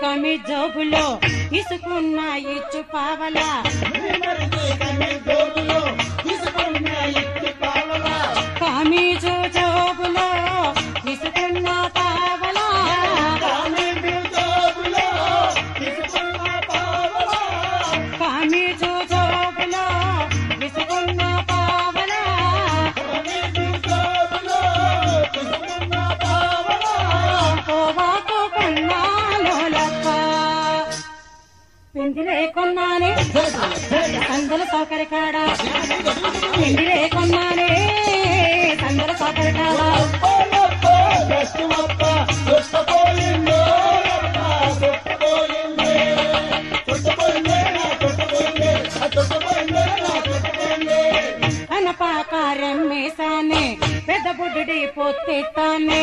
కమి జోబులో ఇసుకున్న ఇచ్చు పావలా. పిందిలే కొన్నానే. సందుల సోకరి కాడ. పిందిలే కొన్నానే. సందుల సోకరి కాడ. కనపాకారం మేసానే. పెద్ద బుడ్డి పొత్తిట్టానే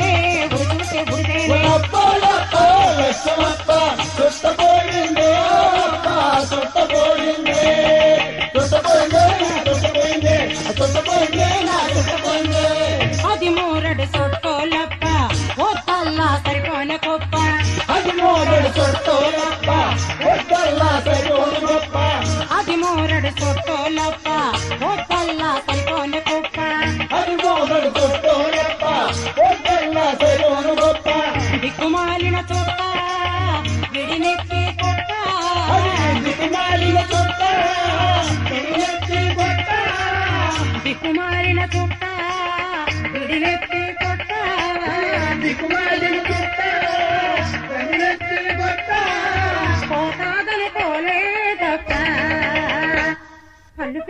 ಕೊಟ್ಟೋಲಪ್ಪ ಒಪ್ಪಲ್ಲ ಕೈಕೋನೆ ಕೊಪ್ಪ ಅದು ಮೊದಲು ಕೊಟ್ಟೋಲಪ್ಪ ಒಪ್ಪಲ್ಲ ಕೈಕೋನು ಕೊಪ್ಪ ದಿಕ್ಕುಮಾಲಿನ ತೊಪ್ಪ కళ్ళు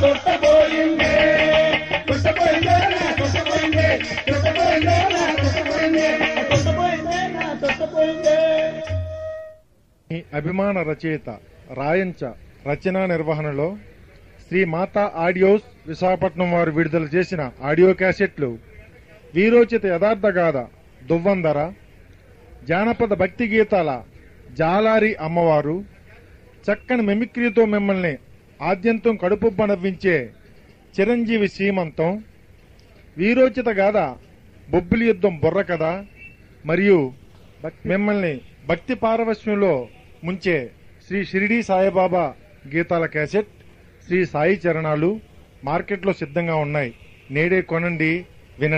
చుట్టపోయిందే చుట్టపోయిందే నా చుట్టపోయిందే ఈ అభిమాన రచయిత రాయంచ రచనా నిర్వహణలో శ్రీ మాతా ఆడియోస్ విశాఖపట్నం వారు విడుదల చేసిన ఆడియో క్యాసెట్లు వీరోచిత యథార్థ గాథ దువ్వందర జానపద భక్తి గీతాల జాలారి అమ్మవారు చక్కని మెమిక్రీతో మిమ్మల్ని ఆద్యంతం కడుపుబ్బ నవ్వించే చిరంజీవి శ్రీమంతం వీరోచిత గాథ బొబ్బిలి యుద్ధం బుర్ర కథ మరియు మిమ్మల్ని భక్తి పారవశ్యంలో ముంచే శ్రీ షిరిడి సాయిబాబా గీతాల క్యాసెట్ శ్రీ సాయి చరణాలు మార్కెట్లో సిద్ధంగా ఉన్నాయి. నేడే కొనండి.